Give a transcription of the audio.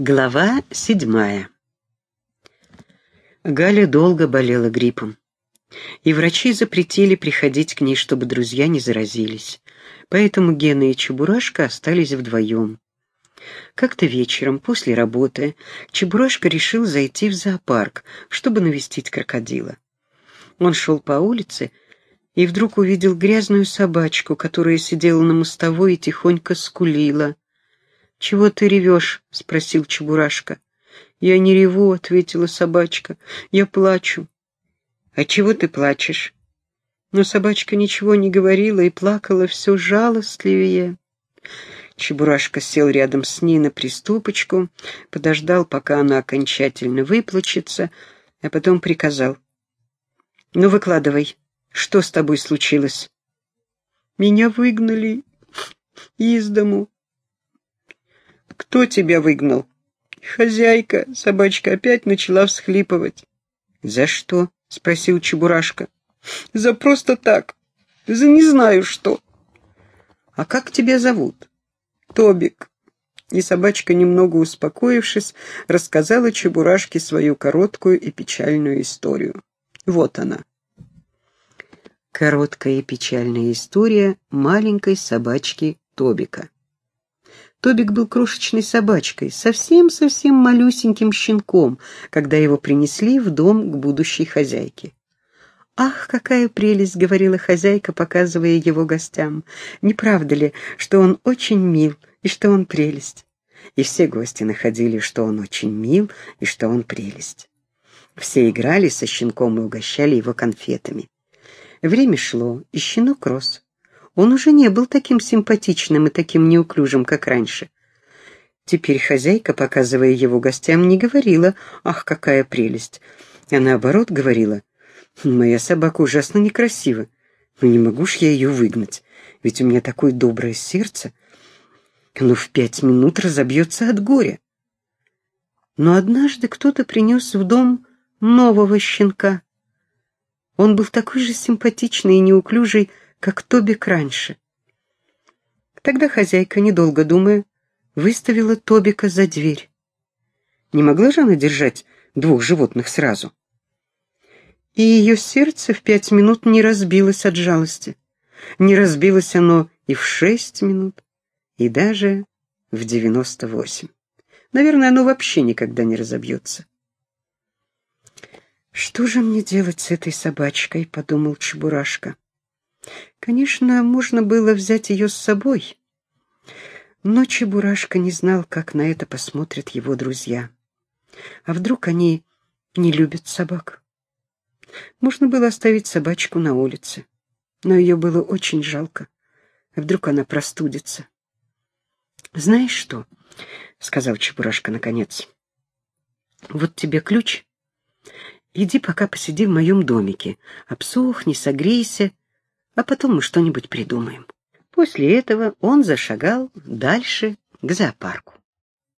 Глава седьмая Галя долго болела гриппом, и врачи запретили приходить к ней, чтобы друзья не заразились. Поэтому Гена и Чебурашка остались вдвоем. Как-то вечером, после работы, Чебурашка решил зайти в зоопарк, чтобы навестить крокодила. Он шел по улице и вдруг увидел грязную собачку, которая сидела на мостовой и тихонько скулила. «Чего ты ревешь?» — спросил Чебурашка. «Я не реву», — ответила собачка. «Я плачу». «А чего ты плачешь?» Но собачка ничего не говорила и плакала все жалостливее. Чебурашка сел рядом с ней на приступочку, подождал, пока она окончательно выплачется, а потом приказал. «Ну, выкладывай, что с тобой случилось?» «Меня выгнали из дому», «Кто тебя выгнал?» «Хозяйка», — собачка опять начала всхлипывать. «За что?» — спросил Чебурашка. «За просто так. За не знаю что». «А как тебя зовут?» «Тобик». И собачка, немного успокоившись, рассказала Чебурашке свою короткую и печальную историю. Вот она. Короткая и печальная история маленькой собачки Тобика. Тобик был крошечной собачкой, совсем-совсем малюсеньким щенком, когда его принесли в дом к будущей хозяйке. «Ах, какая прелесть!» — говорила хозяйка, показывая его гостям. «Не правда ли, что он очень мил и что он прелесть?» И все гости находили, что он очень мил и что он прелесть. Все играли со щенком и угощали его конфетами. Время шло, и щенок рос. Он уже не был таким симпатичным и таким неуклюжим, как раньше. Теперь хозяйка, показывая его гостям, не говорила «Ах, какая прелесть!», а наоборот говорила «Моя собака ужасно некрасива, но не могу ж я ее выгнать, ведь у меня такое доброе сердце, оно в пять минут разобьется от горя». Но однажды кто-то принес в дом нового щенка. Он был такой же симпатичный и неуклюжий, как Тобик раньше. Тогда хозяйка, недолго думая, выставила Тобика за дверь. Не могла же она держать двух животных сразу? И ее сердце в пять минут не разбилось от жалости. Не разбилось оно и в шесть минут, и даже в девяносто восемь. Наверное, оно вообще никогда не разобьется. «Что же мне делать с этой собачкой?» — подумал Чебурашка. Конечно, можно было взять ее с собой, но Чебурашка не знал, как на это посмотрят его друзья. А вдруг они не любят собак? Можно было оставить собачку на улице, но ее было очень жалко. А вдруг она простудится? «Знаешь что?» — сказал Чебурашка наконец. «Вот тебе ключ. Иди пока посиди в моем домике, обсохни, согрейся а потом мы что-нибудь придумаем. После этого он зашагал дальше к зоопарку.